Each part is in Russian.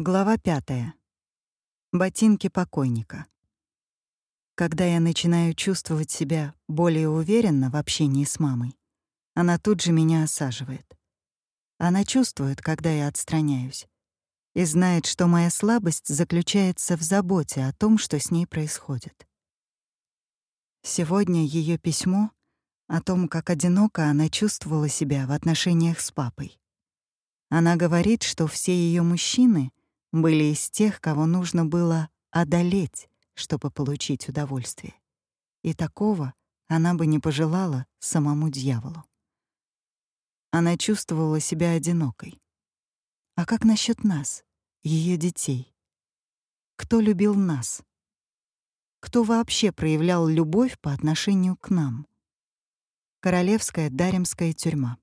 Глава пятая. Ботинки покойника. Когда я начинаю чувствовать себя более уверенно в общении с мамой, она тут же меня осаживает. Она чувствует, когда я отстраняюсь, и знает, что моя слабость заключается в заботе о том, что с ней происходит. Сегодня ее письмо о том, как одиноко она чувствовала себя в отношениях с папой. Она говорит, что все ее мужчины — были из тех, кого нужно было одолеть, чтобы получить удовольствие. И такого она бы не пожелала самому дьяволу. Она чувствовала себя одинокой. А как насчет нас, ее детей? Кто любил нас? Кто вообще проявлял любовь по отношению к нам? Королевская Даремская тюрьма.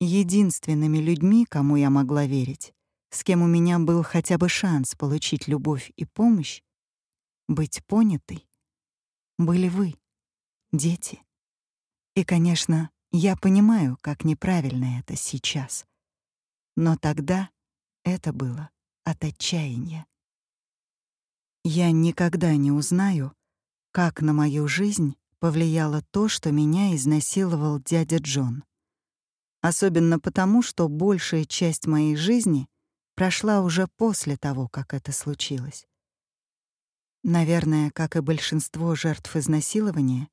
Единственными людьми, кому я могла верить, с кем у меня был хотя бы шанс получить любовь и помощь, быть понятой, были вы, дети. И, конечно, я понимаю, как неправильно это сейчас. Но тогда это было от отчаяния. Я никогда не узнаю, как на мою жизнь повлияло то, что меня изнасиловал дядя Джон. Особенно потому, что большая часть моей жизни прошла уже после того, как это случилось. Наверное, как и большинство жертв изнасилования,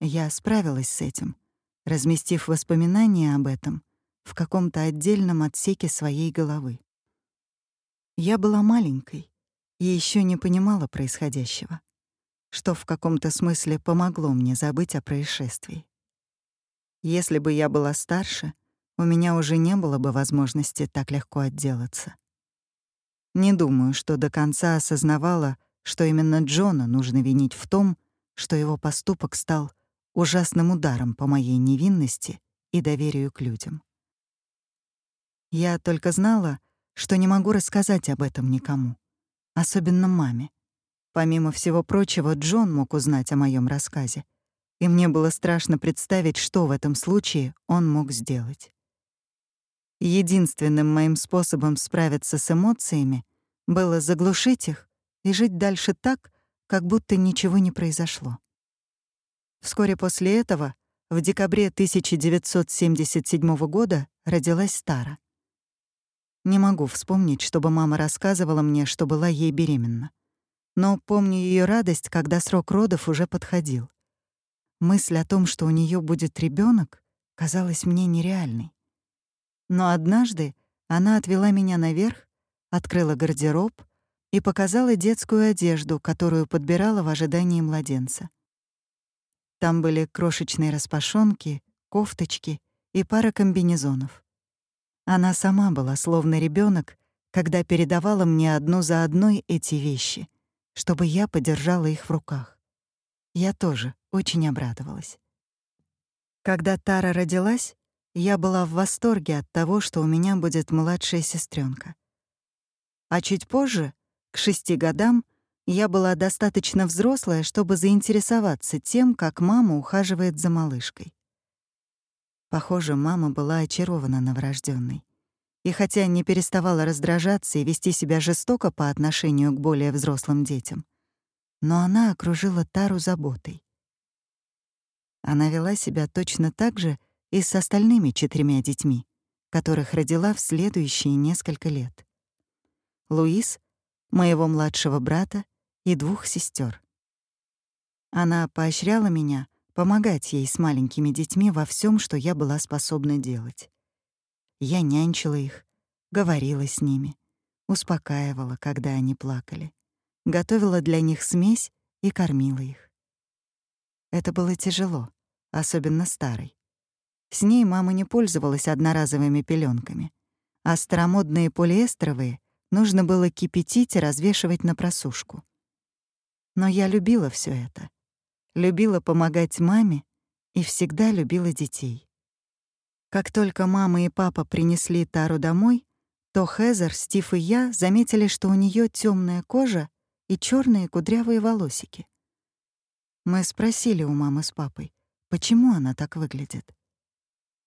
я справилась с этим, разместив воспоминания об этом в каком-то отдельном отсеке своей головы. Я была маленькой и еще не понимала происходящего, что в каком-то смысле помогло мне забыть о происшествии. Если бы я была старше, у меня уже не было бы возможности так легко отделаться. Не думаю, что до конца осознавала, что именно Джона нужно винить в том, что его поступок стал ужасным ударом по моей невинности и доверию к людям. Я только знала, что не могу рассказать об этом никому, особенно маме. Помимо всего прочего, Джон мог узнать о моем рассказе, и мне было страшно представить, что в этом случае он мог сделать. Единственным моим способом справиться с эмоциями было заглушить их и жить дальше так, как будто ничего не произошло. Вскоре после этого, в декабре 1977 года, родилась Тара. Не могу вспомнить, чтобы мама рассказывала мне, что была ей беременна. Но помню ее радость, когда срок родов уже подходил. Мысль о том, что у нее будет ребенок, казалась мне нереальной. Но однажды она отвела меня наверх, открыла гардероб и показала детскую одежду, которую подбирала в ожидании младенца. Там были крошечные распашонки, кофточки и пара комбинезонов. Она сама была словно ребенок, когда передавала мне одну за одной эти вещи, чтобы я подержала их в руках. Я тоже очень обрадовалась. Когда Тара родилась, я была в восторге от того, что у меня будет младшая сестренка. А чуть позже, к шести годам, я была достаточно взрослая, чтобы заинтересоваться тем, как мама ухаживает за малышкой. Похоже, мама была очарована новорожденной. И хотя не переставала раздражаться и вести себя жестоко по отношению к более взрослым детям, но она окружила Тару заботой. Она вела себя точно так же, и с остальными четырьмя детьми, которых родила в следующие несколько лет. Луис, моего младшего брата и двух сестер. Она поощряла меня помогать ей с маленькими детьми во всем, что я была способна делать. Я нянчила их, говорила с ними, успокаивала, когда они плакали, готовила для них смесь и кормила их. Это было тяжело, особенно старой. С ней мама не пользовалась одноразовыми пеленками, а старомодные полиэстровые нужно было кипятить и развешивать на просушку. Но я любила все это. Любила помогать маме и всегда любила детей. Как только мама и папа принесли Тару домой, то Хезер, Стив и я заметили, что у нее темная кожа и черные кудрявые волосики. Мы спросили у мамы с папой, почему она так выглядит.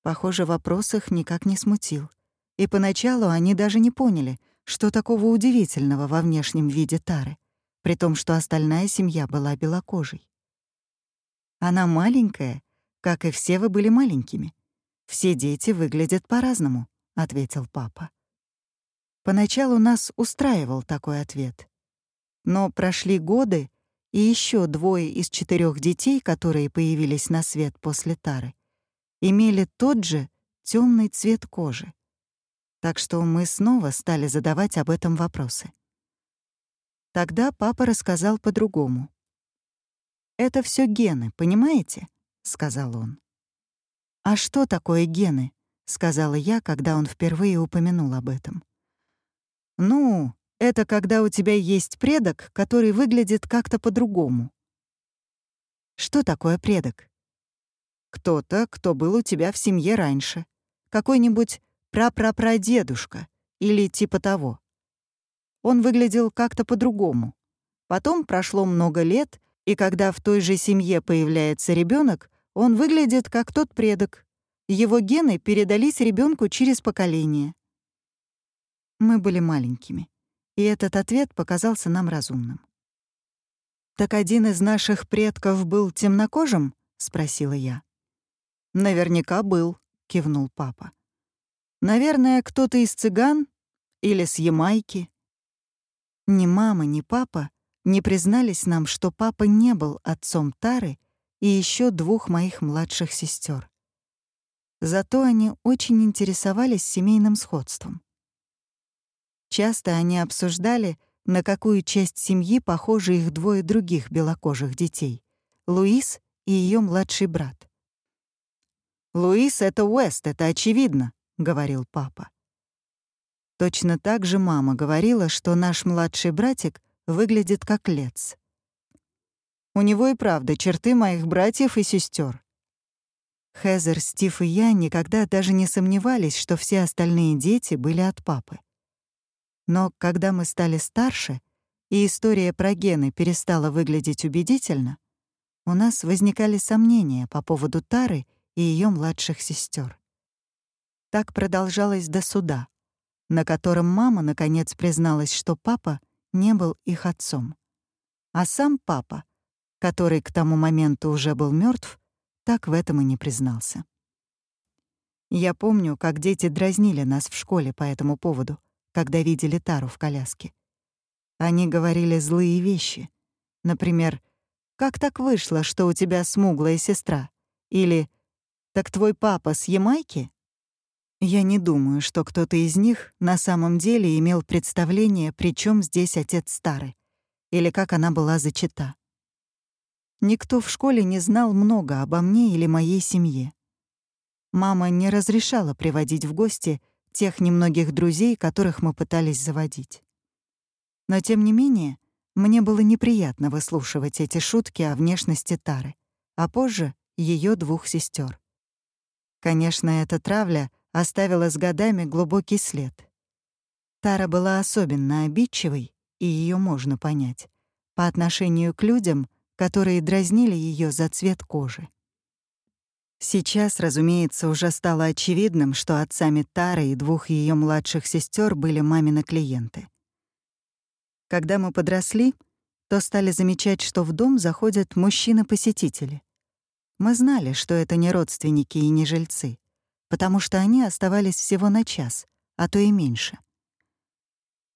Похоже, вопрос их никак не смутил. И поначалу они даже не поняли, что такого удивительного во внешнем виде Тары, при том, что остальная семья была белокожей. Она маленькая, как и все вы были маленькими. Все дети выглядят по-разному, ответил папа. Поначалу нас устраивал такой ответ. Но прошли годы, и еще двое из четырех детей, которые появились на свет после Тары, имели тот же темный цвет кожи. Так что мы снова стали задавать об этом вопросы. Тогда папа рассказал по-другому. «Это все гены, понимаете?» — сказал он. «А что такое гены?» — сказала я, когда он впервые упомянул об этом. «Ну, это когда у тебя есть предок, который выглядит как-то по-другому». «Что такое предок?» «Кто-то, кто был у тебя в семье раньше. Какой-нибудь прапрапрадедушка или типа того. Он выглядел как-то по-другому. Потом прошло много лет, и когда в той же семье появляется ребенок, он выглядит как тот предок. Его гены передались ребенку через поколение. Мы были маленькими, и этот ответ показался нам разумным. «Так один из наших предков был темнокожим?» — спросила я. «Наверняка был», — кивнул папа. «Наверное, кто-то из цыган или с Ямайки». Ни мама, ни папа не признались нам, что папа не был отцом Тары и еще двух моих младших сестер. Зато они очень интересовались семейным сходством. Часто они обсуждали, на какую часть семьи похожи их двое других белокожих детей — Луис и ее младший брат. «Луис — это Уэст, это очевидно», — говорил папа. Точно так же мама говорила, что наш младший братик выглядит как Лец. У него и правда черты моих братьев и сестер. Хезер, Стив и я никогда даже не сомневались, что все остальные дети были от папы. Но когда мы стали старше, и история про гены перестала выглядеть убедительно, у нас возникали сомнения по поводу Тары и ее младших сестер. Так продолжалось до суда, на котором мама наконец призналась, что папа не был их отцом. А сам папа, который к тому моменту уже был мертв, так в этом и не признался. Я помню, как дети дразнили нас в школе по этому поводу — когда видели Тару в коляске. Они говорили злые вещи. Например, «Как так вышло, что у тебя смуглая сестра?» Или «Так твой папа с Ямайки?» Я не думаю, что кто-то из них на самом деле имел представление, при чем здесь отец Стары, или как она была зачата. Никто в школе не знал много обо мне или моей семье. Мама не разрешала приводить в гости — тех немногих друзей, которых мы пытались заводить. Но тем не менее, мне было неприятно выслушивать эти шутки о внешности Тары, а позже — ее двух сестер. Конечно, эта травля оставила с годами глубокий след. Тара была особенно обидчивой, и ее можно понять, по отношению к людям, которые дразнили ее за цвет кожи. Сейчас, разумеется, уже стало очевидным, что отцами Тары и двух ее младших сестер были мамины клиенты. Когда мы подросли, то стали замечать, что в дом заходят мужчины-посетители. Мы знали, что это не родственники и не жильцы, потому что они оставались всего на час, а то и меньше.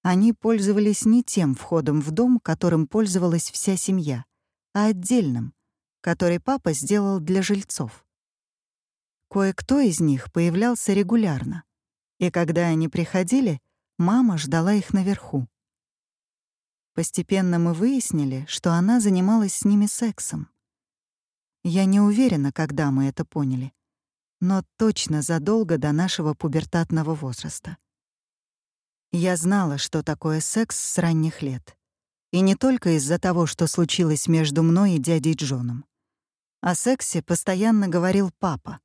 Они пользовались не тем входом в дом, которым пользовалась вся семья, а отдельным, который папа сделал для жильцов. Кое-кто из них появлялся регулярно, и когда они приходили, мама ждала их наверху. Постепенно мы выяснили, что она занималась с ними сексом. Я не уверена, когда мы это поняли, но точно задолго до нашего пубертатного возраста. Я знала, что такое секс с ранних лет. И не только из-за того, что случилось между мной и дядей Джоном. О сексе постоянно говорил папа,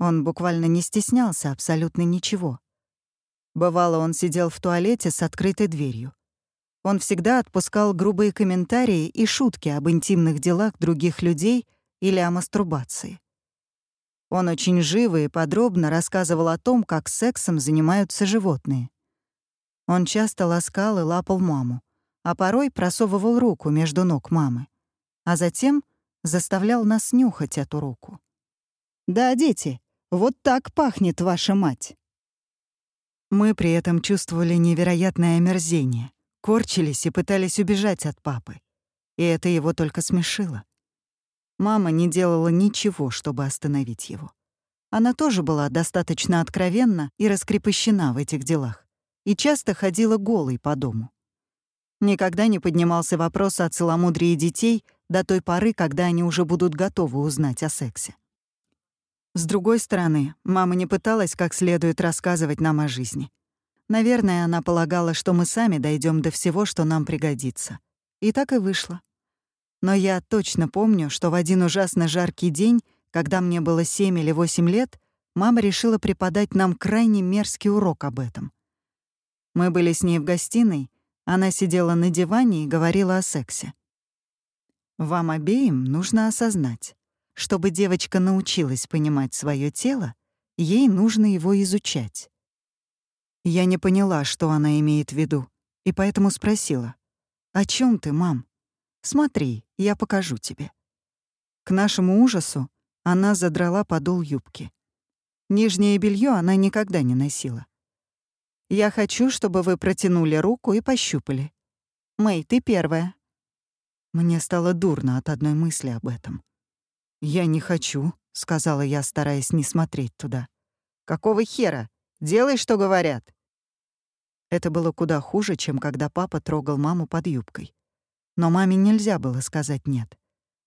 он буквально не стеснялся абсолютно ничего. Бывало, он сидел в туалете с открытой дверью. Он всегда отпускал грубые комментарии и шутки об интимных делах других людей или о мастурбации. Он очень живо и подробно рассказывал о том, как сексом занимаются животные. Он часто ласкал и лапал маму, а порой просовывал руку между ног мамы, а затем заставлял нас нюхать эту руку. «Да, дети, вот так пахнет ваша мать». Мы при этом чувствовали невероятное омерзение, корчились и пытались убежать от папы. И это его только смешило. Мама не делала ничего, чтобы остановить его. Она тоже была достаточно откровенна и раскрепощена в этих делах и часто ходила голой по дому. Никогда не поднимался вопрос о целомудрии детей до той поры, когда они уже будут готовы узнать о сексе. С другой стороны, мама не пыталась как следует рассказывать нам о жизни. Наверное, она полагала, что мы сами дойдем до всего, что нам пригодится. И так и вышло. Но я точно помню, что в один ужасно жаркий день, когда мне было 7 или 8 лет, мама решила преподать нам крайне мерзкий урок об этом. Мы были с ней в гостиной, она сидела на диване и говорила о сексе. Вам обеим нужно осознать, чтобы девочка научилась понимать свое тело, ей нужно его изучать. Я не поняла, что она имеет в виду, и поэтому спросила, «О чем ты, мам? Смотри, я покажу тебе». К нашему ужасу она задрала подол юбки. Нижнее белье она никогда не носила. Я хочу, чтобы вы протянули руку и пощупали. Мэй, ты первая. Мне стало дурно от одной мысли об этом. «Я не хочу», — сказала я, стараясь не смотреть туда. «Какого хера? Делай, что говорят». Это было куда хуже, чем когда папа трогал маму под юбкой. Но маме нельзя было сказать «нет».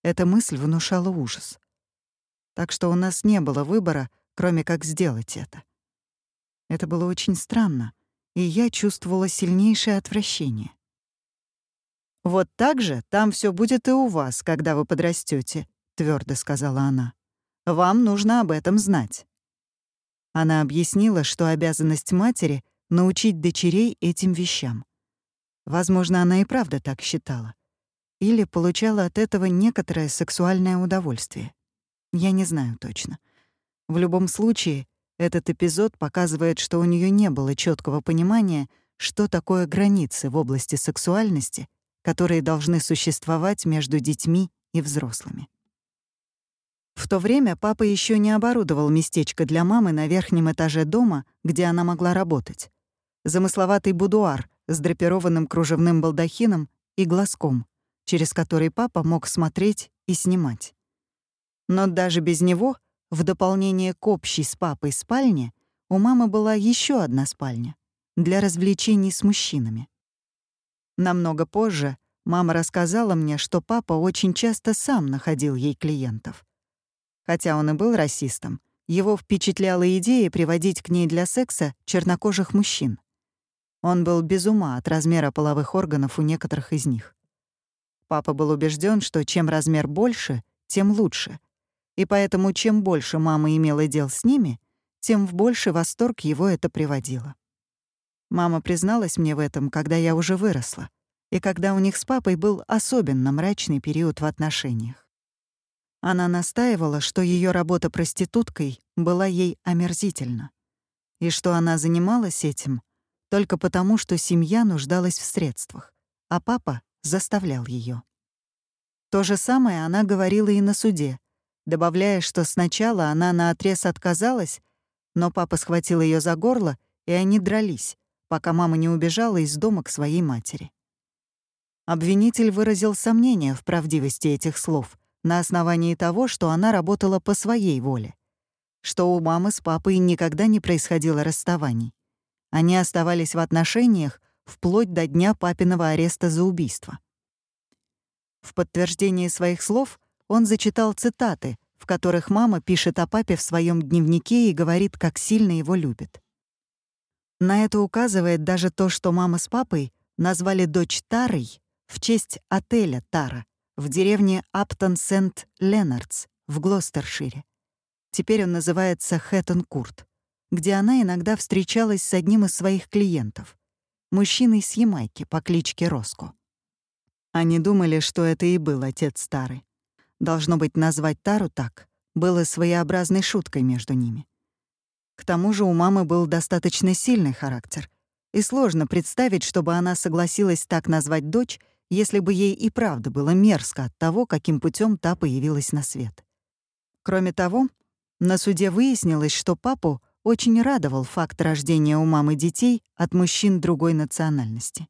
Эта мысль внушала ужас. Так что у нас не было выбора, кроме как сделать это. Это было очень странно, и я чувствовала сильнейшее отвращение. «Вот так же там все будет и у вас, когда вы подрастете, твердо сказала она. «Вам нужно об этом знать». Она объяснила, что обязанность матери — научить дочерей этим вещам. Возможно, она и правда так считала. Или получала от этого некоторое сексуальное удовольствие. Я не знаю точно. В любом случае, этот эпизод показывает, что у нее не было четкого понимания, что такое границы в области сексуальности, которые должны существовать между детьми и взрослыми. В то время папа еще не оборудовал местечко для мамы на верхнем этаже дома, где она могла работать. Замысловатый будуар с драпированным кружевным балдахином и глазком, через который папа мог смотреть и снимать. Но даже без него в дополнение к общей с папой спальне у мамы была еще одна спальня для развлечений с мужчинами. Намного позже мама рассказала мне, что папа очень часто сам находил ей клиентов. Хотя он и был расистом, его впечатляла идея приводить к ней для секса чернокожих мужчин. Он был без ума от размера половых органов у некоторых из них. Папа был убежден, что чем размер больше, тем лучше — и поэтому чем больше мама имела дел с ними, тем в больший восторг его это приводило. Мама призналась мне в этом, когда я уже выросла, и когда у них с папой был особенно мрачный период в отношениях. Она настаивала, что ее работа проституткой была ей омерзительна, и что она занималась этим только потому, что семья нуждалась в средствах, а папа заставлял ее. То же самое она говорила и на суде, добавляя, что сначала она наотрез отказалась, но папа схватил ее за горло, и они дрались, пока мама не убежала из дома к своей матери. Обвинитель выразил сомнение в правдивости этих слов на основании того, что она работала по своей воле, что у мамы с папой никогда не происходило расставаний. Они оставались в отношениях вплоть до дня папиного ареста за убийство. В подтверждение своих слов он зачитал цитаты, в которых мама пишет о папе в своем дневнике и говорит, как сильно его любит. На это указывает даже то, что мама с папой назвали дочь Тарой в честь отеля Тара в деревне Аптон-Сент-Ленардс в Глостершире. Теперь он называется Хэттон-Курт, где она иногда встречалась с одним из своих клиентов, мужчиной с Ямайки по кличке Роско. Они думали, что это и был отец Тары. Должно быть, назвать Тару так было своеобразной шуткой между ними. К тому же у мамы был достаточно сильный характер, и сложно представить, чтобы она согласилась так назвать дочь, если бы ей и правда было мерзко от того, каким путем та появилась на свет. Кроме того, на суде выяснилось, что папу очень радовал факт рождения у мамы детей от мужчин другой национальности.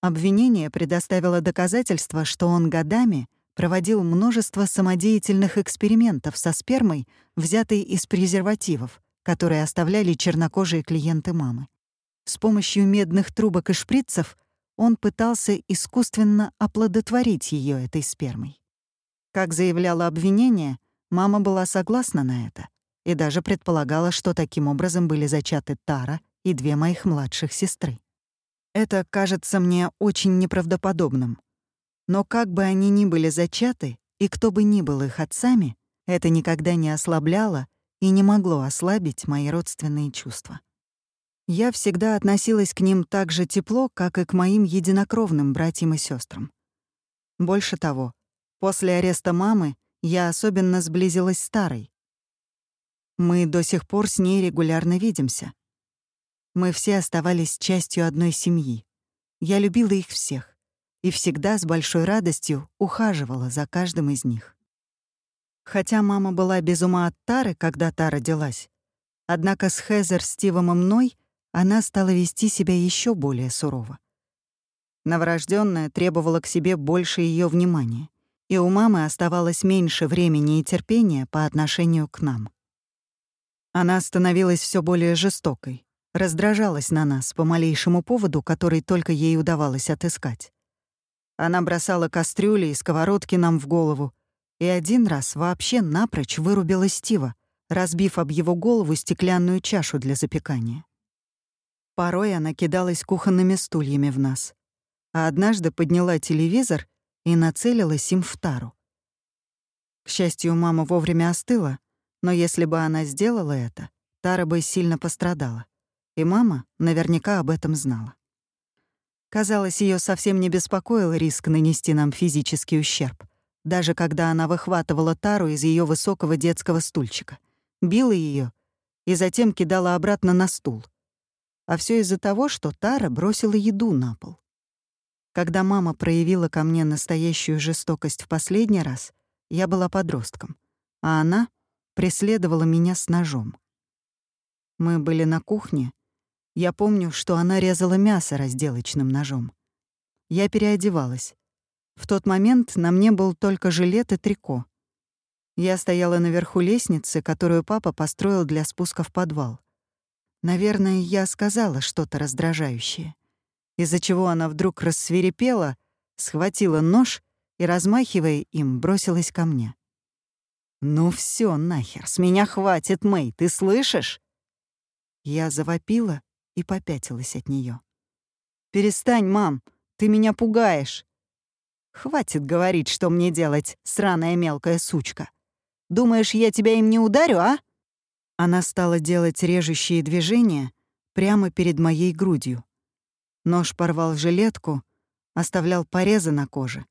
Обвинение предоставило доказательства, что он годами проводил множество самодеятельных экспериментов со спермой, взятой из презервативов, которые оставляли чернокожие клиенты мамы. С помощью медных трубок и шприцев он пытался искусственно оплодотворить ее этой спермой. Как заявляло обвинение, мама была согласна на это и даже предполагала, что таким образом были зачаты Тара и две моих младших сестры. Это кажется мне очень неправдоподобным. Но как бы они ни были зачаты, и кто бы ни был их отцами, это никогда не ослабляло и не могло ослабить мои родственные чувства. Я всегда относилась к ним так же тепло, как и к моим единокровным братьям и сестрам. Больше того, после ареста мамы я особенно сблизилась с Тарой. Мы до сих пор с ней регулярно видимся. Мы все оставались частью одной семьи. Я любила их всех и всегда с большой радостью ухаживала за каждым из них. Хотя мама была без ума от Тары, когда та родилась, однако с Хезер, Стивом и мной она стала вести себя еще более сурово. Новорожденная требовала к себе больше ее внимания, и у мамы оставалось меньше времени и терпения по отношению к нам. Она становилась все более жестокой, раздражалась на нас по малейшему поводу, который только ей удавалось отыскать. Она бросала кастрюли и сковородки нам в голову, и один раз вообще напрочь вырубила Стива, разбив об его голову стеклянную чашу для запекания. Порой она кидалась кухонными стульями в нас. А однажды подняла телевизор и нацелилась им в тару. К счастью, мама вовремя остыла, но если бы она сделала это, Тара бы сильно пострадала. И мама наверняка об этом знала. Казалось, ее совсем не беспокоил риск нанести нам физический ущерб, даже когда она выхватывала Тару из ее высокого детского стульчика, била ее и затем кидала обратно на стул. А все из-за того, что Тара бросила еду на пол. Когда мама проявила ко мне настоящую жестокость в последний раз, я была подростком, а она преследовала меня с ножом. Мы были на кухне. Я помню, что она резала мясо разделочным ножом. Я переодевалась. В тот момент на мне был только жилет и трико. Я стояла наверху лестницы, которую папа построил для спуска в подвал. Наверное, я сказала что-то раздражающее, из-за чего она вдруг рассверепела, схватила нож и, размахивая им, бросилась ко мне. «Ну все, нахер, с меня хватит, Мэй, ты слышишь?» Я завопила и попятилась от нее. «Перестань, мам, ты меня пугаешь!» «Хватит говорить, что мне делать, сраная мелкая сучка. Думаешь, я тебя им не ударю, а?» Она стала делать режущие движения прямо перед моей грудью. Нож порвал жилетку, оставлял порезы на коже.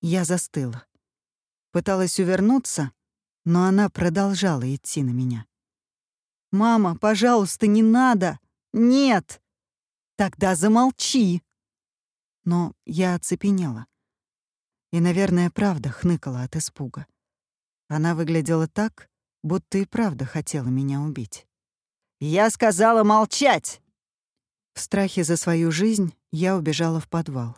Я застыла. Пыталась увернуться, но она продолжала идти на меня. «Мама, пожалуйста, не надо! Нет! Тогда замолчи!» Но я оцепенела. И, наверное, правда хныкала от испуга. Она выглядела так, будто и правда хотела меня убить. «Я сказала молчать!» В страхе за свою жизнь я убежала в подвал.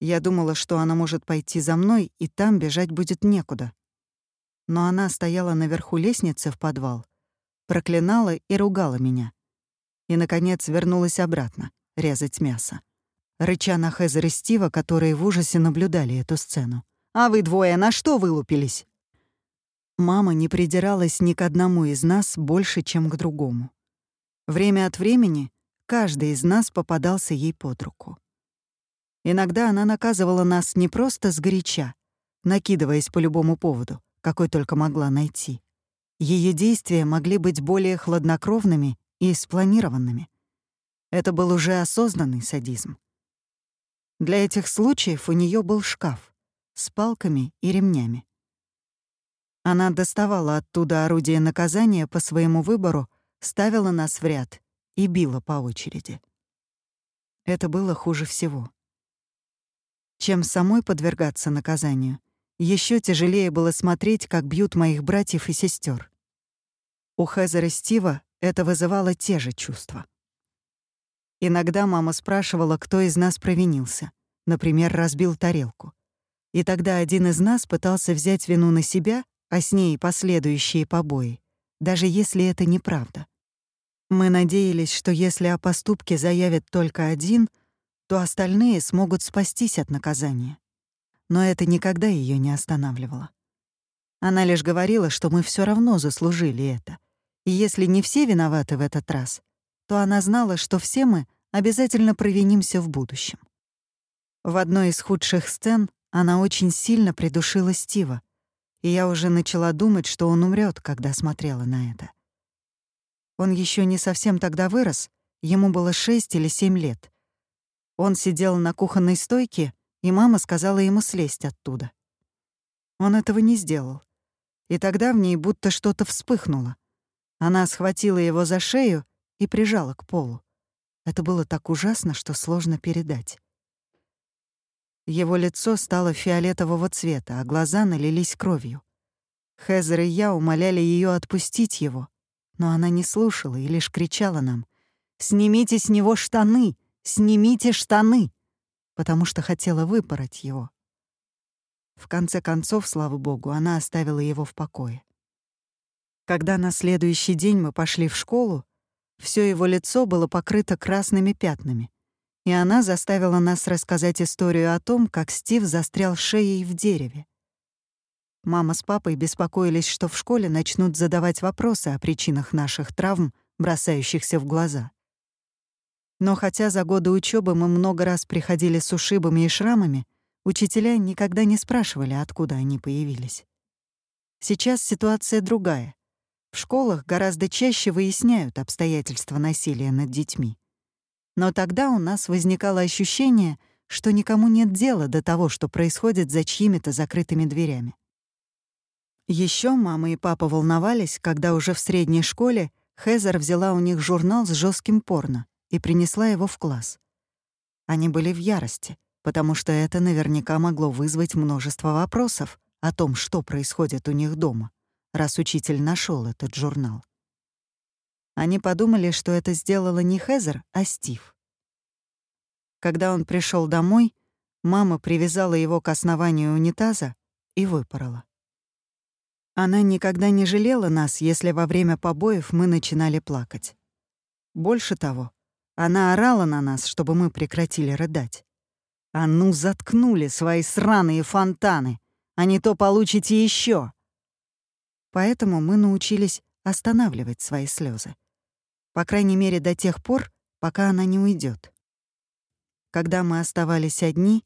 Я думала, что она может пойти за мной, и там бежать будет некуда. Но она стояла наверху лестницы в подвал, проклинала и ругала меня. И, наконец, вернулась обратно, резать мясо. Рыча на Хезер и Стива, которые в ужасе наблюдали эту сцену. «А вы двое на что вылупились?» Мама не придиралась ни к одному из нас больше, чем к другому. Время от времени каждый из нас попадался ей под руку. Иногда она наказывала нас не просто сгоряча, накидываясь по любому поводу, какой только могла найти. Ее действия могли быть более хладнокровными и спланированными. Это был уже осознанный садизм. Для этих случаев у нее был шкаф с палками и ремнями. Она доставала оттуда орудие наказания по своему выбору, ставила нас в ряд и била по очереди. Это было хуже всего. Чем самой подвергаться наказанию, еще тяжелее было смотреть, как бьют моих братьев и сестер. У Хезера Стива это вызывало те же чувства. Иногда мама спрашивала, кто из нас провинился. Например, разбил тарелку. И тогда один из нас пытался взять вину на себя, а с ней последующие побои, даже если это неправда. Мы надеялись, что если о поступке заявит только один, то остальные смогут спастись от наказания. Но это никогда ее не останавливало. Она лишь говорила, что мы все равно заслужили это. И если не все виноваты в этот раз, то она знала, что все мы обязательно провинимся в будущем. В одной из худших сцен она очень сильно придушила Стива, и я уже начала думать, что он умрет, когда смотрела на это. Он еще не совсем тогда вырос, ему было шесть или семь лет. Он сидел на кухонной стойке, и мама сказала ему слезть оттуда. Он этого не сделал. И тогда в ней будто что-то вспыхнуло. Она схватила его за шею и прижала к полу. Это было так ужасно, что сложно передать. Его лицо стало фиолетового цвета, а глаза налились кровью. Хезер и я умоляли ее отпустить его, но она не слушала и лишь кричала нам «Снимите с него штаны! Снимите штаны!» Потому что хотела выпороть его. В конце концов, слава богу, она оставила его в покое. Когда на следующий день мы пошли в школу, все его лицо было покрыто красными пятнами, и она заставила нас рассказать историю о том, как Стив застрял шеей в дереве. Мама с папой беспокоились, что в школе начнут задавать вопросы о причинах наших травм, бросающихся в глаза. Но хотя за годы учебы мы много раз приходили с ушибами и шрамами, учителя никогда не спрашивали, откуда они появились. Сейчас ситуация другая. В школах гораздо чаще выясняют обстоятельства насилия над детьми. Но тогда у нас возникало ощущение, что никому нет дела до того, что происходит за чьими-то закрытыми дверями. Еще мама и папа волновались, когда уже в средней школе Хезер взяла у них журнал с жестким порно и принесла его в класс. Они были в ярости, потому что это наверняка могло вызвать множество вопросов о том, что происходит у них дома, раз учитель нашел этот журнал. Они подумали, что это сделала не Хезер, а Стив. Когда он пришел домой, мама привязала его к основанию унитаза и выпорола. Она никогда не жалела нас, если во время побоев мы начинали плакать. Больше того, она орала на нас, чтобы мы прекратили рыдать. «А ну, заткнули свои сраные фонтаны, а не то получите еще. Поэтому мы научились останавливать свои слезы. По крайней мере, до тех пор, пока она не уйдет. Когда мы оставались одни,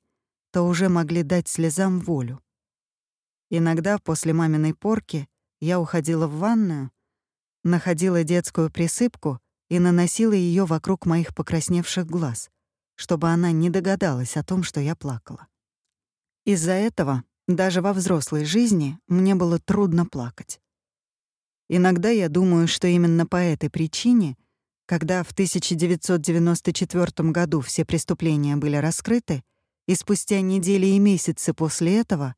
то уже могли дать слезам волю. Иногда после маминой порки я уходила в ванную, находила детскую присыпку и наносила ее вокруг моих покрасневших глаз, чтобы она не догадалась о том, что я плакала. Из-за этого даже во взрослой жизни мне было трудно плакать. Иногда я думаю, что именно по этой причине, когда в 1994 году все преступления были раскрыты, и спустя недели и месяцы после этого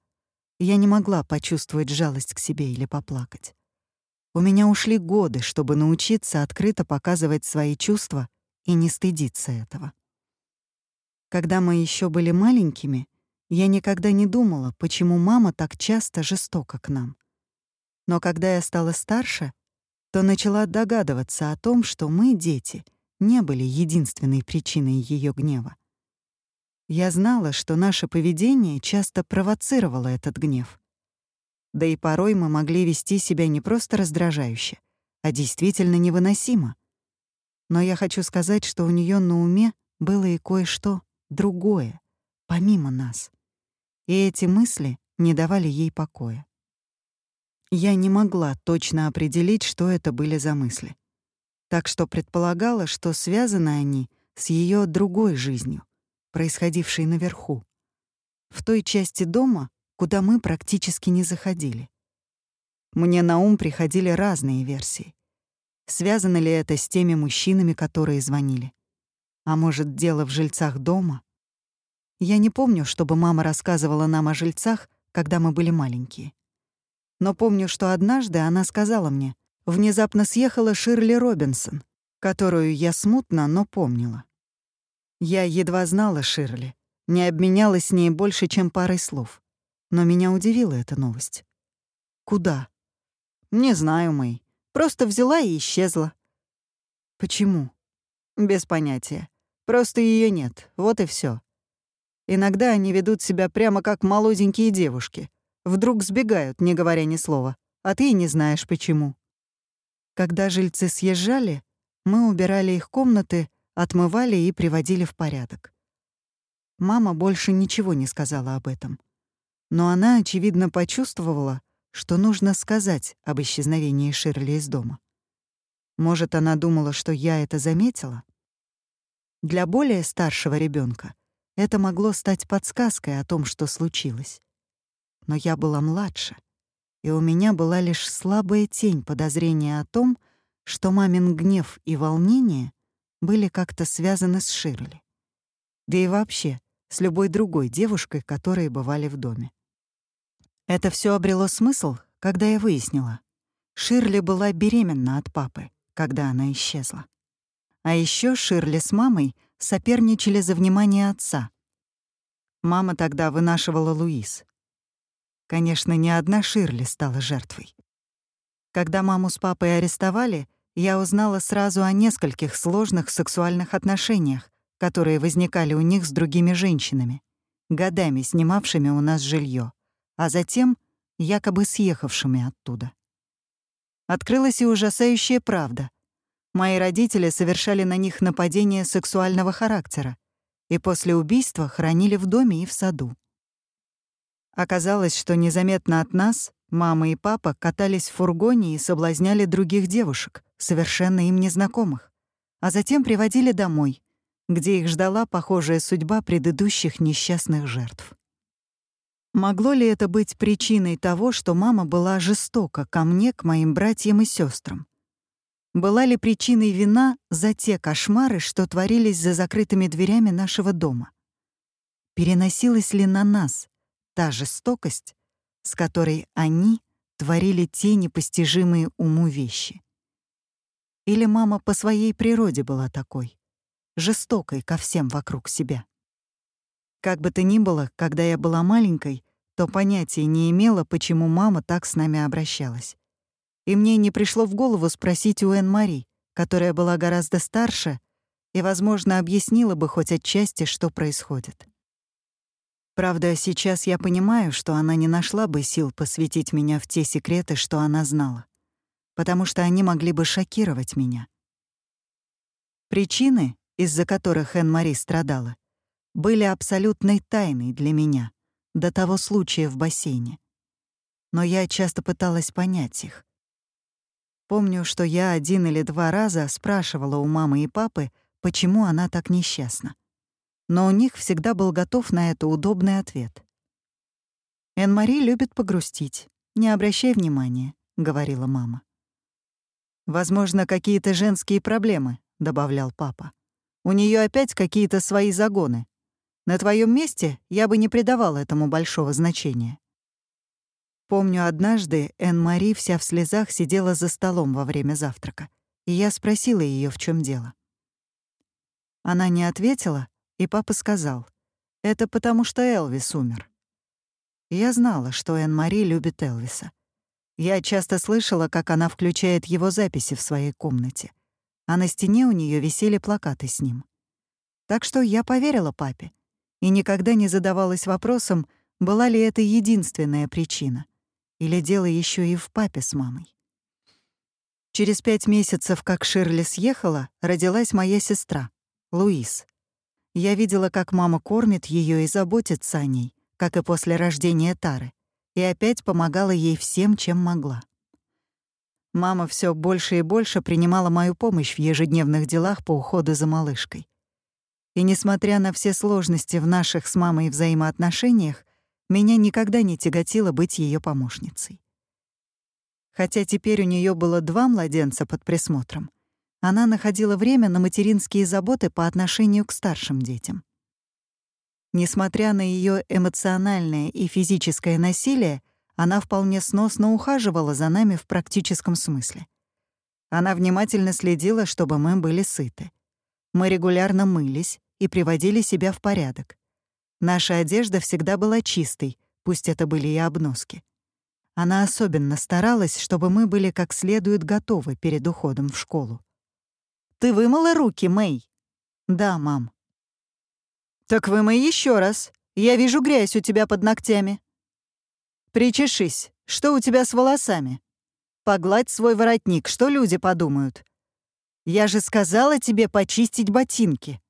я не могла почувствовать жалость к себе или поплакать. У меня ушли годы, чтобы научиться открыто показывать свои чувства и не стыдиться этого. Когда мы еще были маленькими, я никогда не думала, почему мама так часто жестока к нам. Но когда я стала старше, то начала догадываться о том, что мы, дети, не были единственной причиной ее гнева. Я знала, что наше поведение часто провоцировало этот гнев. Да и порой мы могли вести себя не просто раздражающе, а действительно невыносимо. Но я хочу сказать, что у нее на уме было и кое-что другое, помимо нас. И эти мысли не давали ей покоя. Я не могла точно определить, что это были за мысли. Так что предполагала, что связаны они с ее другой жизнью, происходившей наверху, в той части дома, куда мы практически не заходили. Мне на ум приходили разные версии. Связано ли это с теми мужчинами, которые звонили? А может, дело в жильцах дома? Я не помню, чтобы мама рассказывала нам о жильцах, когда мы были маленькие. Но помню, что однажды она сказала мне, внезапно съехала Ширли Робинсон, которую я смутно, но помнила. Я едва знала Ширли, не обменялась с ней больше, чем парой слов. Но меня удивила эта новость. «Куда?» «Не знаю, Мэй. Просто взяла и исчезла». «Почему?» «Без понятия. Просто ее нет. Вот и все. Иногда они ведут себя прямо как молоденькие девушки. Вдруг сбегают, не говоря ни слова. А ты и не знаешь, почему». Когда жильцы съезжали, мы убирали их комнаты, отмывали и приводили в порядок. Мама больше ничего не сказала об этом. Но она, очевидно, почувствовала, что нужно сказать об исчезновении Ширли из дома. Может, она думала, что я это заметила? Для более старшего ребенка это могло стать подсказкой о том, что случилось. Но я была младше, и у меня была лишь слабая тень подозрения о том, что мамин гнев и волнение были как-то связаны с Ширли. Да и вообще, с любой другой девушкой, которые бывали в доме. Это все обрело смысл, когда я выяснила. Ширли была беременна от папы, когда она исчезла. А еще Ширли с мамой соперничали за внимание отца. Мама тогда вынашивала Луиз. Конечно, не одна Ширли стала жертвой. Когда маму с папой арестовали, я узнала сразу о нескольких сложных сексуальных отношениях, которые возникали у них с другими женщинами, годами снимавшими у нас жилье, а затем якобы съехавшими оттуда. Открылась и ужасающая правда. Мои родители совершали на них нападения сексуального характера и после убийства хранили в доме и в саду. Оказалось, что незаметно от нас мама и папа катались в фургоне и соблазняли других девушек, совершенно им незнакомых, а затем приводили домой, где их ждала похожая судьба предыдущих несчастных жертв. Могло ли это быть причиной того, что мама была жестока ко мне, к моим братьям и сестрам? Была ли причиной вина за те кошмары, что творились за закрытыми дверями нашего дома? Переносилась ли на нас та жестокость, с которой они творили те непостижимые уму вещи? Или мама по своей природе была такой, жестокой ко всем вокруг себя? Как бы то ни было, когда я была маленькой, то понятия не имела, почему мама так с нами обращалась. И мне не пришло в голову спросить у Энн-Мари, которая была гораздо старше и, возможно, объяснила бы хоть отчасти, что происходит. Правда, сейчас я понимаю, что она не нашла бы сил посвятить меня в те секреты, что она знала потому что они могли бы шокировать меня. Причины, из-за которых Энн-Мари страдала, были абсолютной тайной для меня до того случая в бассейне. Но я часто пыталась понять их. Помню, что я один или два раза спрашивала у мамы и папы, почему она так несчастна. Но у них всегда был готов на это удобный ответ. «Энн-Мари любит погрустить. Не обращай внимания», — говорила мама. «Возможно, какие-то женские проблемы», — добавлял папа. «У нее опять какие-то свои загоны. На твоем месте я бы не придавал этому большого значения». Помню, однажды Энн-Мари вся в слезах сидела за столом во время завтрака, и я спросила ее, в чем дело. Она не ответила, и папа сказал, «Это потому, что Элвис умер». Я знала, что Энн-Мари любит Элвиса. Я часто слышала, как она включает его записи в своей комнате, а на стене у нее висели плакаты с ним. Так что я поверила папе и никогда не задавалась вопросом, была ли это единственная причина, или дело еще и в папе с мамой. Через пять месяцев, как Ширли съехала, родилась моя сестра, Луиз. Я видела, как мама кормит ее и заботится о ней, как и после рождения Тары и опять помогала ей всем, чем могла. Мама все больше и больше принимала мою помощь в ежедневных делах по уходу за малышкой. И несмотря на все сложности в наших с мамой взаимоотношениях, меня никогда не тяготило быть ее помощницей. Хотя теперь у нее было два младенца под присмотром, она находила время на материнские заботы по отношению к старшим детям. Несмотря на ее эмоциональное и физическое насилие, она вполне сносно ухаживала за нами в практическом смысле. Она внимательно следила, чтобы мы были сыты. Мы регулярно мылись и приводили себя в порядок. Наша одежда всегда была чистой, пусть это были и обноски. Она особенно старалась, чтобы мы были как следует готовы перед уходом в школу. «Ты вымыла руки, Мэй?» «Да, мам». «Так вымой еще раз. Я вижу грязь у тебя под ногтями». «Причешись. Что у тебя с волосами?» «Погладь свой воротник. Что люди подумают?» «Я же сказала тебе почистить ботинки».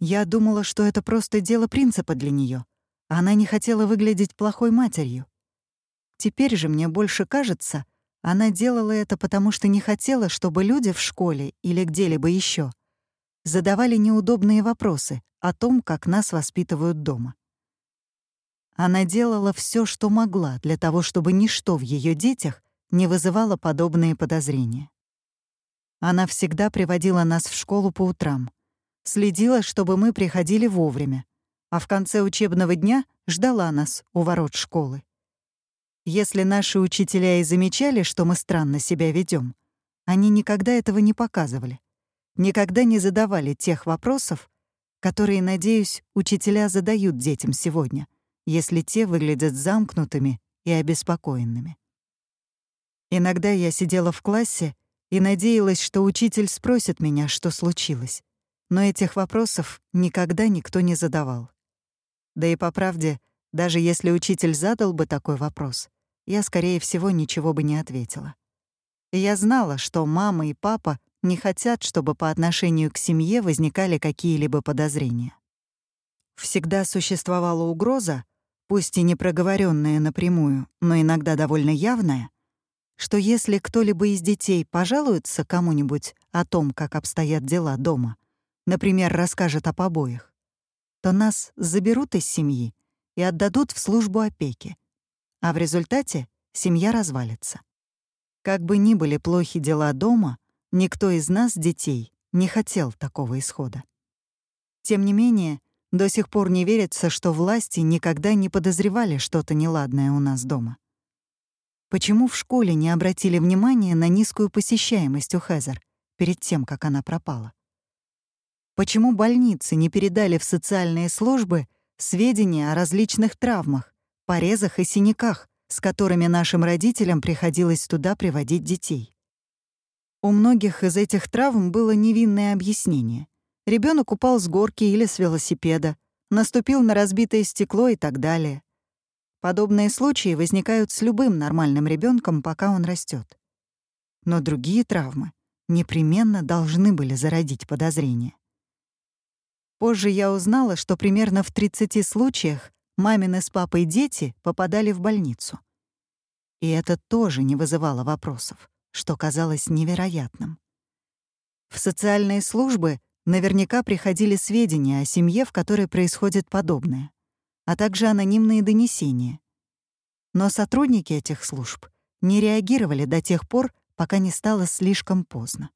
Я думала, что это просто дело принципа для нее. Она не хотела выглядеть плохой матерью. Теперь же мне больше кажется, она делала это потому, что не хотела, чтобы люди в школе или где-либо еще задавали неудобные вопросы о том, как нас воспитывают дома. Она делала все, что могла для того, чтобы ничто в ее детях не вызывало подобные подозрения. Она всегда приводила нас в школу по утрам, следила, чтобы мы приходили вовремя, а в конце учебного дня ждала нас у ворот школы. Если наши учителя и замечали, что мы странно себя ведем, они никогда этого не показывали, никогда не задавали тех вопросов, которые, надеюсь, учителя задают детям сегодня, если те выглядят замкнутыми и обеспокоенными. Иногда я сидела в классе и надеялась, что учитель спросит меня, что случилось но этих вопросов никогда никто не задавал. Да и по правде, даже если учитель задал бы такой вопрос, я, скорее всего, ничего бы не ответила. я знала, что мама и папа не хотят, чтобы по отношению к семье возникали какие-либо подозрения. Всегда существовала угроза, пусть и не проговоренная напрямую, но иногда довольно явная, что если кто-либо из детей пожалуется кому-нибудь о том, как обстоят дела дома — например, расскажет о побоях, то нас заберут из семьи и отдадут в службу опеки, а в результате семья развалится. Как бы ни были плохи дела дома, никто из нас, детей, не хотел такого исхода. Тем не менее, до сих пор не верится, что власти никогда не подозревали что-то неладное у нас дома. Почему в школе не обратили внимания на низкую посещаемость у Хезер перед тем, как она пропала? Почему больницы не передали в социальные службы сведения о различных травмах, порезах и синяках, с которыми нашим родителям приходилось туда приводить детей? У многих из этих травм было невинное объяснение. Ребенок упал с горки или с велосипеда, наступил на разбитое стекло и так далее. Подобные случаи возникают с любым нормальным ребенком, пока он растет. Но другие травмы непременно должны были зародить подозрения. Позже я узнала, что примерно в 30 случаях мамины с папой дети попадали в больницу. И это тоже не вызывало вопросов, что казалось невероятным. В социальные службы наверняка приходили сведения о семье, в которой происходит подобное, а также анонимные донесения. Но сотрудники этих служб не реагировали до тех пор, пока не стало слишком поздно.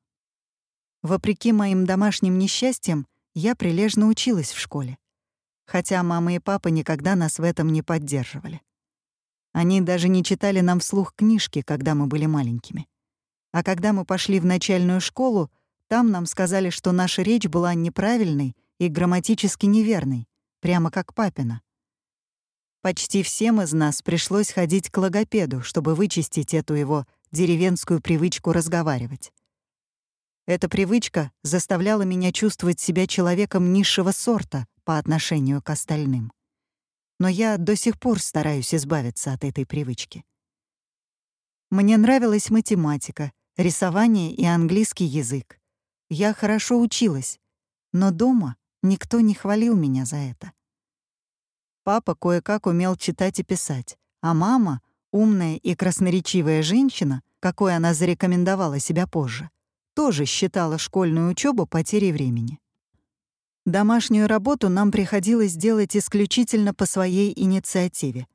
Вопреки моим домашним несчастьям, я прилежно училась в школе, хотя мама и папа никогда нас в этом не поддерживали. Они даже не читали нам вслух книжки, когда мы были маленькими. А когда мы пошли в начальную школу, там нам сказали, что наша речь была неправильной и грамматически неверной, прямо как папина. Почти всем из нас пришлось ходить к логопеду, чтобы вычистить эту его деревенскую привычку разговаривать. Эта привычка заставляла меня чувствовать себя человеком низшего сорта по отношению к остальным. Но я до сих пор стараюсь избавиться от этой привычки. Мне нравилась математика, рисование и английский язык. Я хорошо училась, но дома никто не хвалил меня за это. Папа кое-как умел читать и писать, а мама, умная и красноречивая женщина, какой она зарекомендовала себя позже, тоже считала школьную учебу потерей времени. Домашнюю работу нам приходилось делать исключительно по своей инициативе,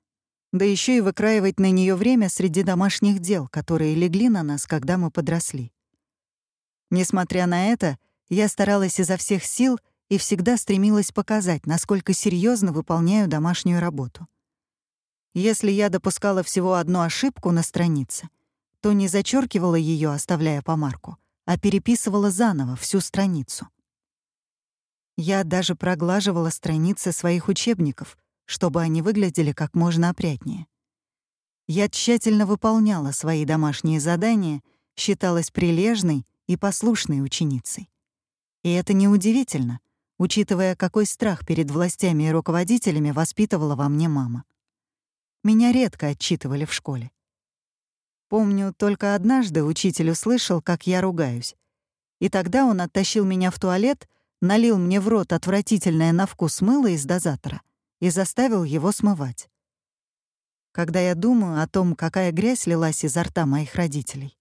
да еще и выкраивать на нее время среди домашних дел, которые легли на нас, когда мы подросли. Несмотря на это, я старалась изо всех сил и всегда стремилась показать, насколько серьезно выполняю домашнюю работу. Если я допускала всего одну ошибку на странице, то не зачеркивала ее, оставляя помарку, а переписывала заново всю страницу. Я даже проглаживала страницы своих учебников, чтобы они выглядели как можно опрятнее. Я тщательно выполняла свои домашние задания, считалась прилежной и послушной ученицей. И это неудивительно, учитывая, какой страх перед властями и руководителями воспитывала во мне мама. Меня редко отчитывали в школе. Помню, только однажды учитель услышал, как я ругаюсь. И тогда он оттащил меня в туалет, налил мне в рот отвратительное на вкус мыло из дозатора и заставил его смывать. Когда я думаю о том, какая грязь лилась изо рта моих родителей,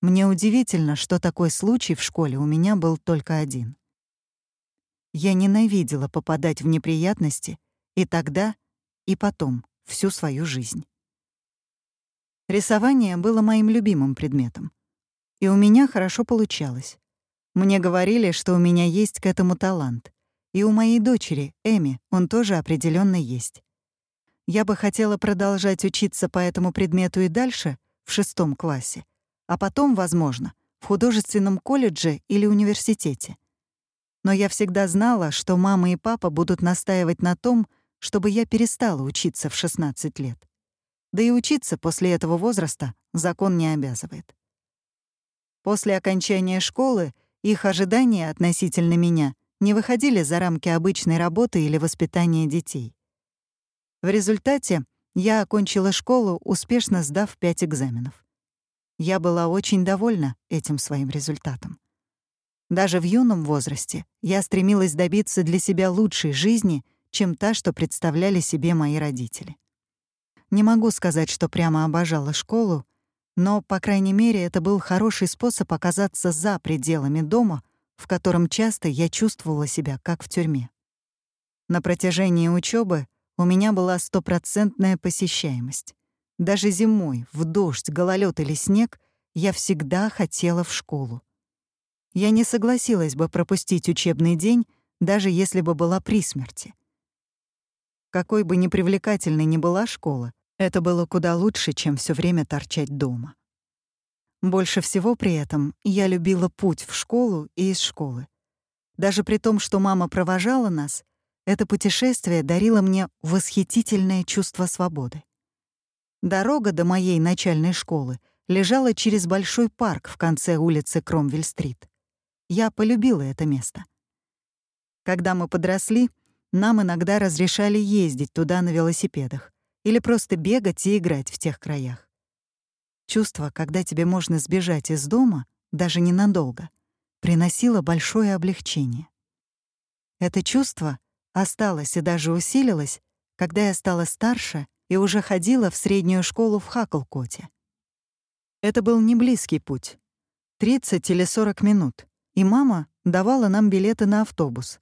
мне удивительно, что такой случай в школе у меня был только один. Я ненавидела попадать в неприятности и тогда, и потом, всю свою жизнь. Рисование было моим любимым предметом. И у меня хорошо получалось. Мне говорили, что у меня есть к этому талант. И у моей дочери, Эми, он тоже определенно есть. Я бы хотела продолжать учиться по этому предмету и дальше, в шестом классе, а потом, возможно, в художественном колледже или университете но я всегда знала, что мама и папа будут настаивать на том, чтобы я перестала учиться в 16 лет. Да и учиться после этого возраста закон не обязывает. После окончания школы их ожидания относительно меня не выходили за рамки обычной работы или воспитания детей. В результате я окончила школу, успешно сдав пять экзаменов. Я была очень довольна этим своим результатом. Даже в юном возрасте я стремилась добиться для себя лучшей жизни, чем та, что представляли себе мои родители. Не могу сказать, что прямо обожала школу, но, по крайней мере, это был хороший способ оказаться за пределами дома, в котором часто я чувствовала себя как в тюрьме. На протяжении учебы у меня была стопроцентная посещаемость. Даже зимой, в дождь, гололед или снег, я всегда хотела в школу я не согласилась бы пропустить учебный день, даже если бы была при смерти. Какой бы непривлекательной ни была школа, это было куда лучше, чем все время торчать дома. Больше всего при этом я любила путь в школу и из школы. Даже при том, что мама провожала нас, это путешествие дарило мне восхитительное чувство свободы. Дорога до моей начальной школы лежала через большой парк в конце улицы Кромвель-стрит. Я полюбила это место. Когда мы подросли, нам иногда разрешали ездить туда на велосипедах или просто бегать и играть в тех краях. Чувство, когда тебе можно сбежать из дома, даже ненадолго, приносило большое облегчение. Это чувство осталось и даже усилилось, когда я стала старше и уже ходила в среднюю школу в Хаклкоте. Это был не близкий путь — 30 или 40 минут и мама давала нам билеты на автобус.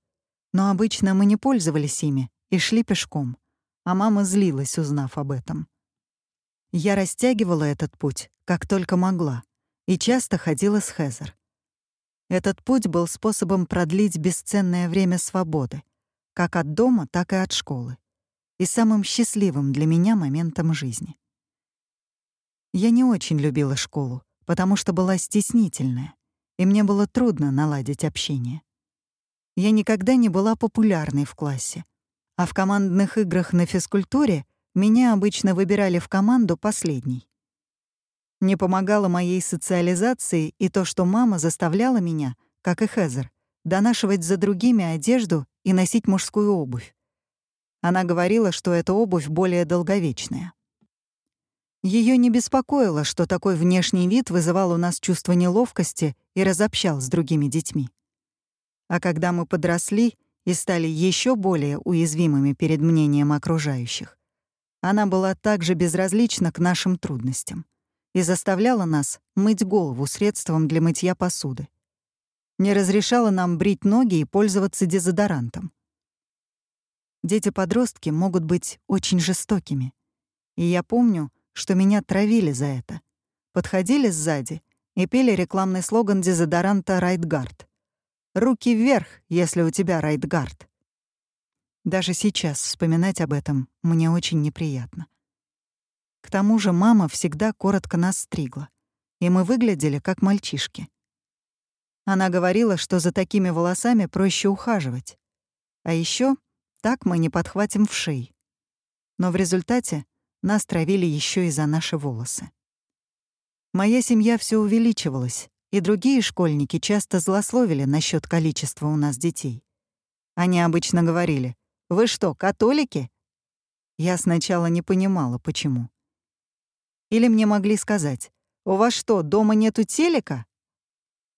Но обычно мы не пользовались ими и шли пешком, а мама злилась, узнав об этом. Я растягивала этот путь, как только могла, и часто ходила с Хезер. Этот путь был способом продлить бесценное время свободы, как от дома, так и от школы, и самым счастливым для меня моментом жизни. Я не очень любила школу, потому что была стеснительная, и мне было трудно наладить общение. Я никогда не была популярной в классе, а в командных играх на физкультуре меня обычно выбирали в команду последней. Не помогало моей социализации и то, что мама заставляла меня, как и Хезер, донашивать за другими одежду и носить мужскую обувь. Она говорила, что эта обувь более долговечная. Ее не беспокоило, что такой внешний вид вызывал у нас чувство неловкости и разобщал с другими детьми. А когда мы подросли и стали еще более уязвимыми перед мнением окружающих, она была также безразлична к нашим трудностям и заставляла нас мыть голову средством для мытья посуды. Не разрешала нам брить ноги и пользоваться дезодорантом. Дети-подростки могут быть очень жестокими. И я помню, что меня травили за это. Подходили сзади и пели рекламный слоган дезодоранта «Райтгард». «Руки вверх, если у тебя Райтгард». Даже сейчас вспоминать об этом мне очень неприятно. К тому же мама всегда коротко нас стригла, и мы выглядели как мальчишки. Она говорила, что за такими волосами проще ухаживать. А еще так мы не подхватим в шеи. Но в результате нас травили еще и за наши волосы. Моя семья все увеличивалась, и другие школьники часто злословили насчет количества у нас детей. Они обычно говорили, «Вы что, католики?» Я сначала не понимала, почему. Или мне могли сказать, «У вас что, дома нету телека?»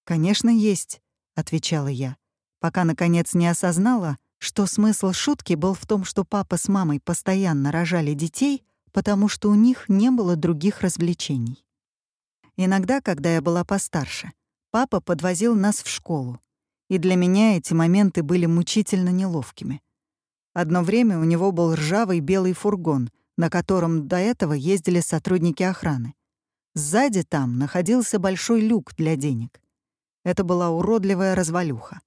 «Конечно, есть», — отвечала я, пока, наконец, не осознала, что смысл шутки был в том, что папа с мамой постоянно рожали детей, потому что у них не было других развлечений. Иногда, когда я была постарше, папа подвозил нас в школу, и для меня эти моменты были мучительно неловкими. Одно время у него был ржавый белый фургон, на котором до этого ездили сотрудники охраны. Сзади там находился большой люк для денег. Это была уродливая развалюха.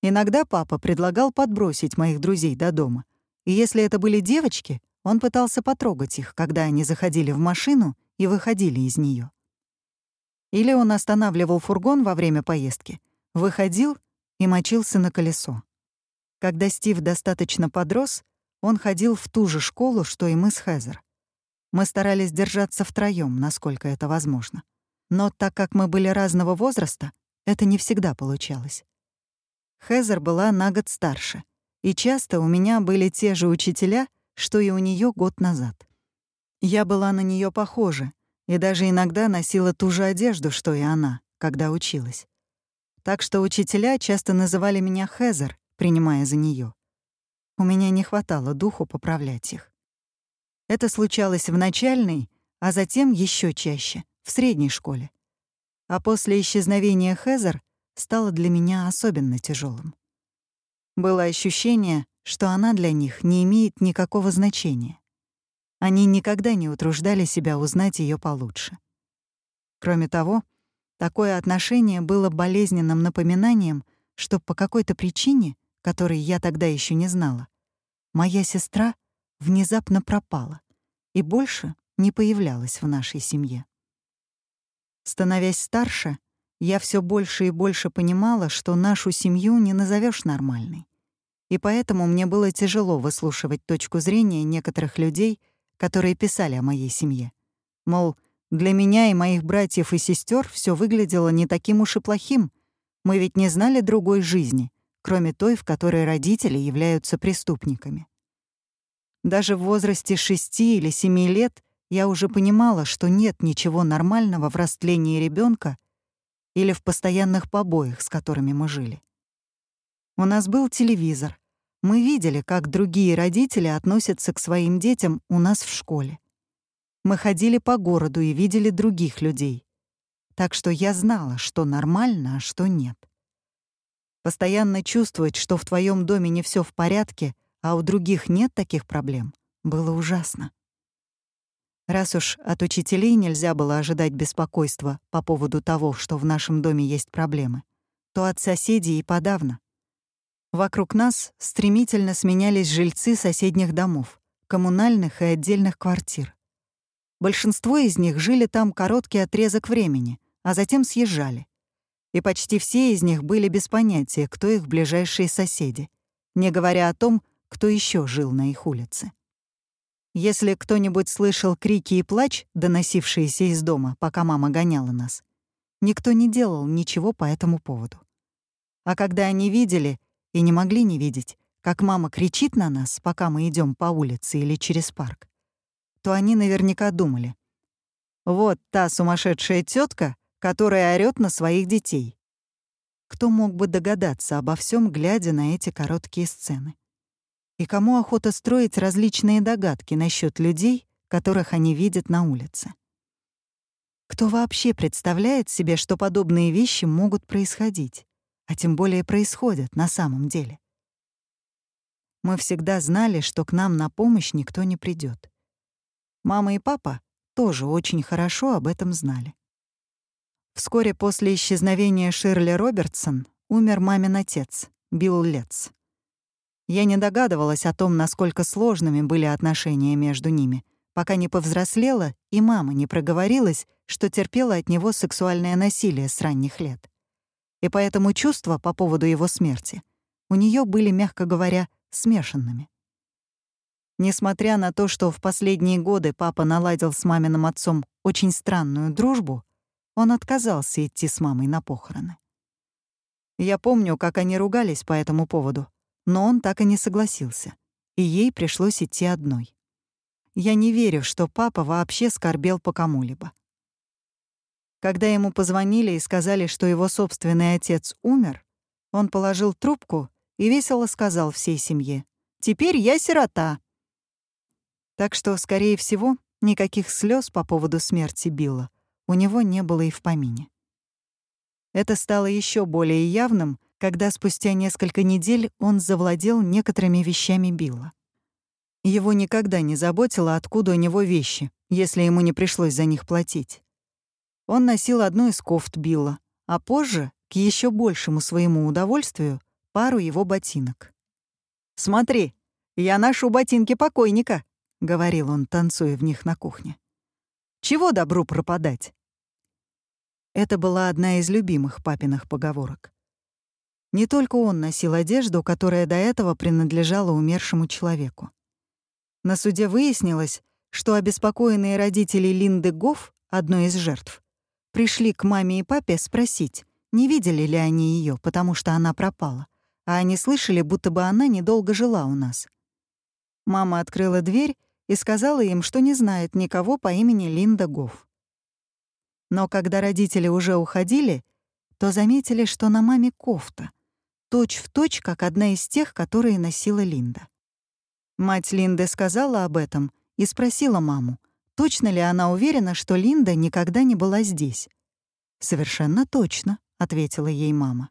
Иногда папа предлагал подбросить моих друзей до дома. И если это были девочки, он пытался потрогать их, когда они заходили в машину и выходили из нее. Или он останавливал фургон во время поездки, выходил и мочился на колесо. Когда Стив достаточно подрос, он ходил в ту же школу, что и мы с Хезер. Мы старались держаться втроём, насколько это возможно. Но так как мы были разного возраста, это не всегда получалось. Хезер была на год старше, и часто у меня были те же учителя, что и у нее год назад. Я была на нее похожа, и даже иногда носила ту же одежду, что и она, когда училась. Так что учителя часто называли меня Хезер, принимая за нее. У меня не хватало духу поправлять их. Это случалось в начальной, а затем еще чаще, в средней школе. А после исчезновения Хезер стало для меня особенно тяжелым. Было ощущение, что она для них не имеет никакого значения. Они никогда не утруждали себя узнать ее получше. Кроме того, такое отношение было болезненным напоминанием, что по какой-то причине, которой я тогда еще не знала, моя сестра внезапно пропала и больше не появлялась в нашей семье. Становясь старше, я все больше и больше понимала, что нашу семью не назовешь нормальной. И поэтому мне было тяжело выслушивать точку зрения некоторых людей, которые писали о моей семье. Мол, для меня и моих братьев и сестер все выглядело не таким уж и плохим. Мы ведь не знали другой жизни, кроме той, в которой родители являются преступниками. Даже в возрасте шести или семи лет я уже понимала, что нет ничего нормального в растлении ребенка или в постоянных побоях, с которыми мы жили. У нас был телевизор. Мы видели, как другие родители относятся к своим детям у нас в школе. Мы ходили по городу и видели других людей. Так что я знала, что нормально, а что нет. Постоянно чувствовать, что в твоем доме не все в порядке, а у других нет таких проблем, было ужасно. Раз уж от учителей нельзя было ожидать беспокойства по поводу того, что в нашем доме есть проблемы, то от соседей и подавно. Вокруг нас стремительно сменялись жильцы соседних домов, коммунальных и отдельных квартир. Большинство из них жили там короткий отрезок времени, а затем съезжали. И почти все из них были без понятия, кто их ближайшие соседи, не говоря о том, кто еще жил на их улице. Если кто-нибудь слышал крики и плач, доносившиеся из дома, пока мама гоняла нас, никто не делал ничего по этому поводу. А когда они видели, и не могли не видеть, как мама кричит на нас, пока мы идем по улице или через парк, то они наверняка думали, «Вот та сумасшедшая тетка, которая орёт на своих детей». Кто мог бы догадаться обо всем, глядя на эти короткие сцены? и кому охота строить различные догадки насчет людей, которых они видят на улице. Кто вообще представляет себе, что подобные вещи могут происходить, а тем более происходят на самом деле? Мы всегда знали, что к нам на помощь никто не придет. Мама и папа тоже очень хорошо об этом знали. Вскоре после исчезновения Ширли Робертсон умер мамин отец, Билл Летц. Я не догадывалась о том, насколько сложными были отношения между ними, пока не повзрослела и мама не проговорилась, что терпела от него сексуальное насилие с ранних лет. И поэтому чувства по поводу его смерти у нее были, мягко говоря, смешанными. Несмотря на то, что в последние годы папа наладил с маминым отцом очень странную дружбу, он отказался идти с мамой на похороны. Я помню, как они ругались по этому поводу, но он так и не согласился, и ей пришлось идти одной. Я не верю, что папа вообще скорбел по кому-либо. Когда ему позвонили и сказали, что его собственный отец умер, он положил трубку и весело сказал всей семье, «Теперь я сирота». Так что, скорее всего, никаких слез по поводу смерти Билла у него не было и в помине. Это стало еще более явным, когда спустя несколько недель он завладел некоторыми вещами Билла. Его никогда не заботило, откуда у него вещи, если ему не пришлось за них платить. Он носил одну из кофт Билла, а позже, к еще большему своему удовольствию, пару его ботинок. «Смотри, я ношу ботинки покойника», — говорил он, танцуя в них на кухне. «Чего добру пропадать?» Это была одна из любимых папиных поговорок. Не только он носил одежду, которая до этого принадлежала умершему человеку. На суде выяснилось, что обеспокоенные родители Линды Гофф, одной из жертв, пришли к маме и папе спросить, не видели ли они ее, потому что она пропала, а они слышали, будто бы она недолго жила у нас. Мама открыла дверь и сказала им, что не знает никого по имени Линда Гофф. Но когда родители уже уходили, то заметили, что на маме кофта, точь в точь, как одна из тех, которые носила Линда. Мать Линды сказала об этом и спросила маму, Точно ли она уверена, что Линда никогда не была здесь? «Совершенно точно», — ответила ей мама.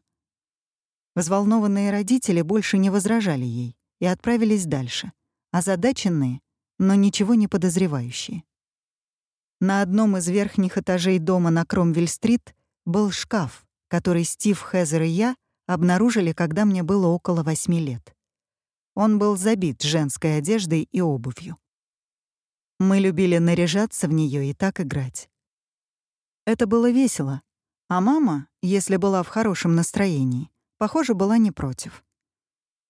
Взволнованные родители больше не возражали ей и отправились дальше, озадаченные, но ничего не подозревающие. На одном из верхних этажей дома на Кромвель-стрит был шкаф, который Стив Хезер и я обнаружили, когда мне было около восьми лет. Он был забит женской одеждой и обувью. Мы любили наряжаться в нее и так играть. Это было весело. А мама, если была в хорошем настроении, похоже, была не против.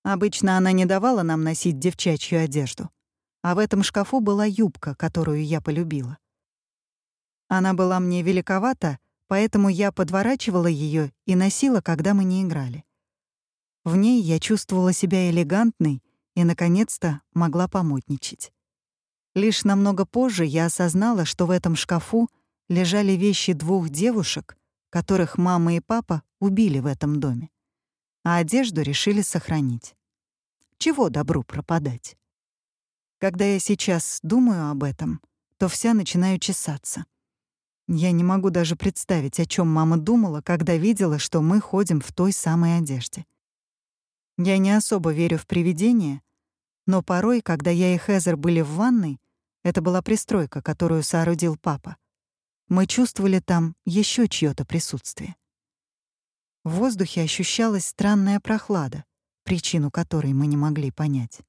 Обычно она не давала нам носить девчачью одежду. А в этом шкафу была юбка, которую я полюбила. Она была мне великовата, поэтому я подворачивала ее и носила, когда мы не играли. В ней я чувствовала себя элегантной и, наконец-то, могла помодничать. Лишь намного позже я осознала, что в этом шкафу лежали вещи двух девушек, которых мама и папа убили в этом доме, а одежду решили сохранить. Чего добру пропадать? Когда я сейчас думаю об этом, то вся начинаю чесаться. Я не могу даже представить, о чем мама думала, когда видела, что мы ходим в той самой одежде. Я не особо верю в привидения, но порой, когда я и Хезер были в ванной, это была пристройка, которую соорудил папа. Мы чувствовали там еще чьё-то присутствие. В воздухе ощущалась странная прохлада, причину которой мы не могли понять.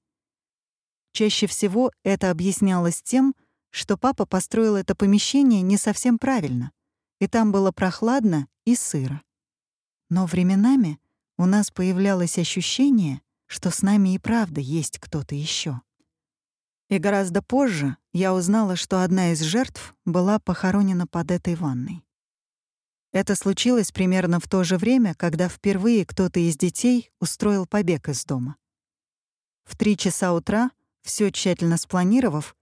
Чаще всего это объяснялось тем, что папа построил это помещение не совсем правильно, и там было прохладно и сыро. Но временами у нас появлялось ощущение, что с нами и правда есть кто-то еще. И гораздо позже я узнала, что одна из жертв была похоронена под этой ванной. Это случилось примерно в то же время, когда впервые кто-то из детей устроил побег из дома. В три часа утра, все тщательно спланировав,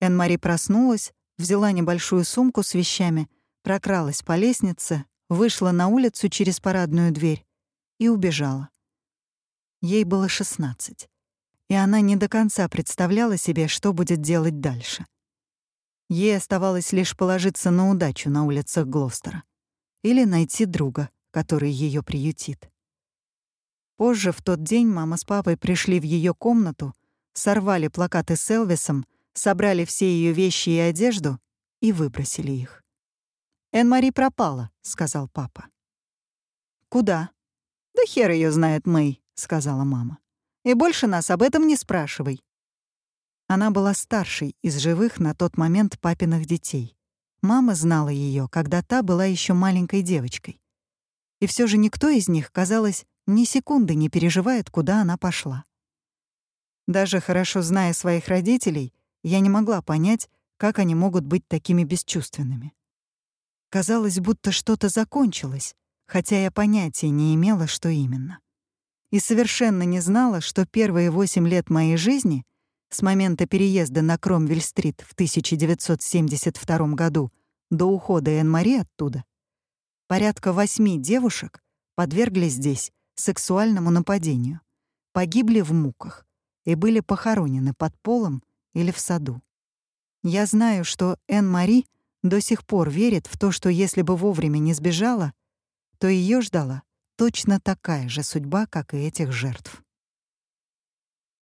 Энн-Мари проснулась, взяла небольшую сумку с вещами, прокралась по лестнице, вышла на улицу через парадную дверь и убежала. Ей было шестнадцать и она не до конца представляла себе, что будет делать дальше. Ей оставалось лишь положиться на удачу на улицах Глостера или найти друга, который ее приютит. Позже, в тот день, мама с папой пришли в ее комнату, сорвали плакаты с Элвисом, собрали все ее вещи и одежду и выбросили их. «Эн-Мари пропала», — сказал папа. «Куда?» «Да хер ее знает, Мэй», — сказала мама. «И больше нас об этом не спрашивай». Она была старшей из живых на тот момент папиных детей. Мама знала ее, когда та была еще маленькой девочкой. И все же никто из них, казалось, ни секунды не переживает, куда она пошла. Даже хорошо зная своих родителей, я не могла понять, как они могут быть такими бесчувственными. Казалось, будто что-то закончилось, хотя я понятия не имела, что именно. И совершенно не знала, что первые восемь лет моей жизни, с момента переезда на Кромвель-стрит в 1972 году до ухода Энн-Мари оттуда, порядка восьми девушек подверглись здесь сексуальному нападению, погибли в муках и были похоронены под полом или в саду. Я знаю, что Энн-Мари до сих пор верит в то, что если бы вовремя не сбежала, то ее ждала точно такая же судьба, как и этих жертв.